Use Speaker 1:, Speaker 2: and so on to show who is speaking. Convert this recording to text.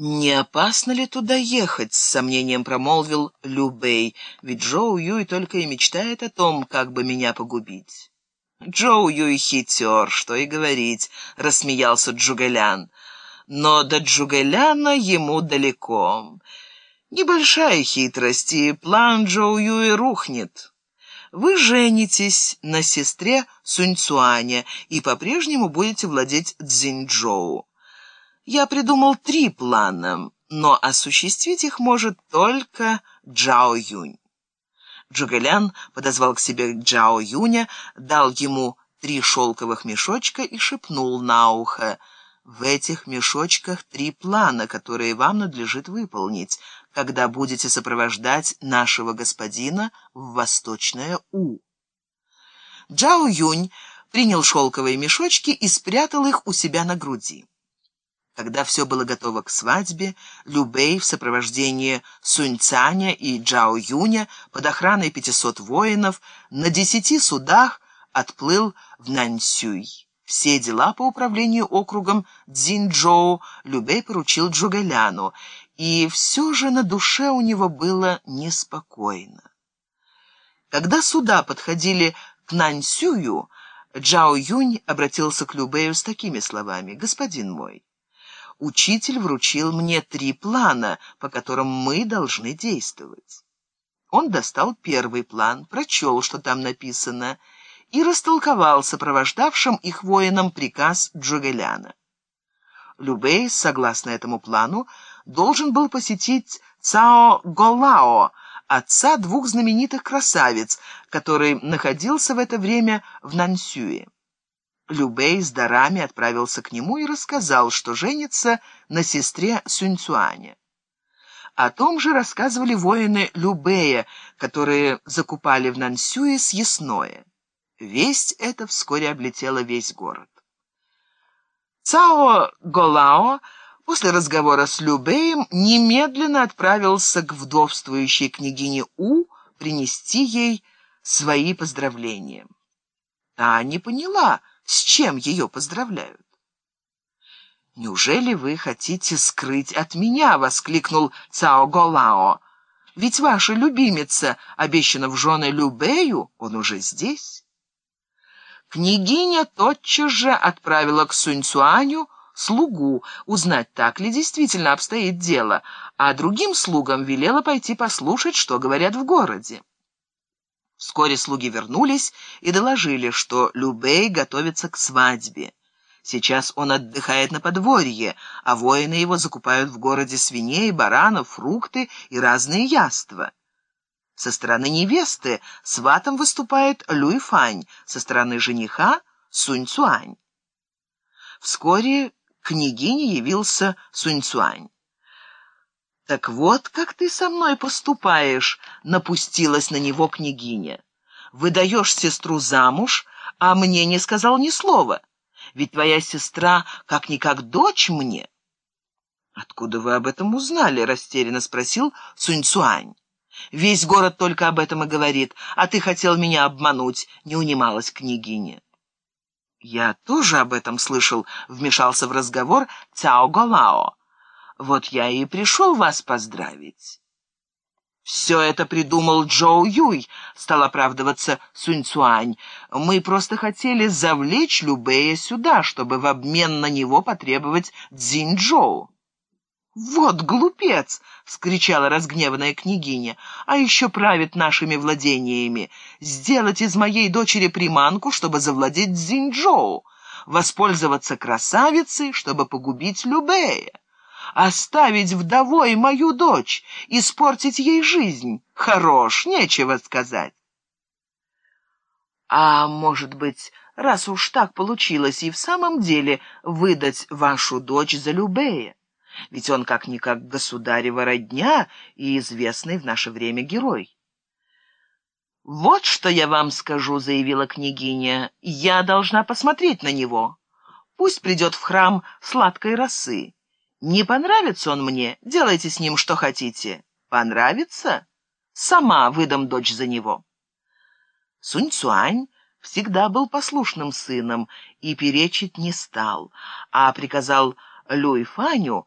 Speaker 1: «Не опасно ли туда ехать?» — с сомнением промолвил Любей, ведь Джоу Юй только и мечтает о том, как бы меня погубить. «Джоу Юй хитер, что и говорить», — рассмеялся Джугэлян. «Но до Джугэляна ему далеко. Небольшая хитрость, и план Джоу Юи рухнет. Вы женитесь на сестре Суньцуаня и по-прежнему будете владеть Цзиньчжоу. Я придумал три плана, но осуществить их может только Джао Юнь. Джугэлян подозвал к себе Джао Юня, дал ему три шелковых мешочка и шепнул на ухо. «В этих мешочках три плана, которые вам надлежит выполнить, когда будете сопровождать нашего господина в Восточное У». Джао Юнь принял шелковые мешочки и спрятал их у себя на груди. Когда все было готово к свадьбе, Любей в сопровождении Суньцаня и Джао Юня под охраной 500 воинов на десяти судах отплыл в Наньсюй. Все дела по управлению округом Цзиньчжоу Любей поручил Джугэляну, и все же на душе у него было неспокойно. Когда суда подходили к Наньсюю, Джао Юнь обратился к Любею с такими словами «Господин мой, учитель вручил мне три плана, по которым мы должны действовать. Он достал первый план, прочел, что там написано, и растолковал сопровождавшим их воинам приказ Джугеляна. Любей, согласно этому плану, должен был посетить Цао Голао, отца двух знаменитых красавиц, который находился в это время в Нансюе. Любей с дарами отправился к нему и рассказал, что женится на сестре Сюньцуаня. О том же рассказывали воины Любея, которые закупали в Нансюе съестное. Весть эта вскоре облетела весь город. Цао Голао после разговора с Любеем немедленно отправился к вдовствующей княгине У принести ей свои поздравления. Та не поняла, с чем ее поздравляют. «Неужели вы хотите скрыть от меня?» — воскликнул Цао Голао. «Ведь ваша любимица обещана в жены Любею, он уже здесь». Княгиня тотчас же отправила к Суньцуаню слугу узнать, так ли действительно обстоит дело, а другим слугам велела пойти послушать, что говорят в городе. Вскоре слуги вернулись и доложили, что Любей готовится к свадьбе. Сейчас он отдыхает на подворье, а воины его закупают в городе свиней, баранов, фрукты и разные яства. Со стороны невесты сватом выступает Люй Фань, со стороны жениха — Сунь Цуань. Вскоре к княгине явился Сунь Цуань. «Так вот, как ты со мной поступаешь», — напустилась на него княгиня. «Выдаешь сестру замуж, а мне не сказал ни слова. Ведь твоя сестра как-никак дочь мне». «Откуда вы об этом узнали?» — растерянно спросил Сунь-Цуань. «Весь город только об этом и говорит, а ты хотел меня обмануть», — не унималась княгиня. «Я тоже об этом слышал», — вмешался в разговор Цяо Голао. Вот я и пришел вас поздравить». «Все это придумал Джоу Юй», — стал оправдываться Сунь Цуань. «Мы просто хотели завлечь Любея сюда, чтобы в обмен на него потребовать Цзинь Джоу». «Вот глупец!» — вскричала разгневанная княгиня. «А еще правит нашими владениями. Сделать из моей дочери приманку, чтобы завладеть Цзиньчжоу. Воспользоваться красавицей, чтобы погубить Любея оставить вдовой мою дочь, испортить ей жизнь. Хорош, нечего сказать. А может быть, раз уж так получилось, и в самом деле выдать вашу дочь за Любея? Ведь он как-никак государева родня и известный в наше время герой. «Вот что я вам скажу», — заявила княгиня. «Я должна посмотреть на него. Пусть придет в храм сладкой росы. Не понравится он мне, делайте с ним что хотите. Понравится? Сама выдам дочь за него. Сунь Цуань всегда был послушным сыном и перечить не стал, а приказал Люй Фаню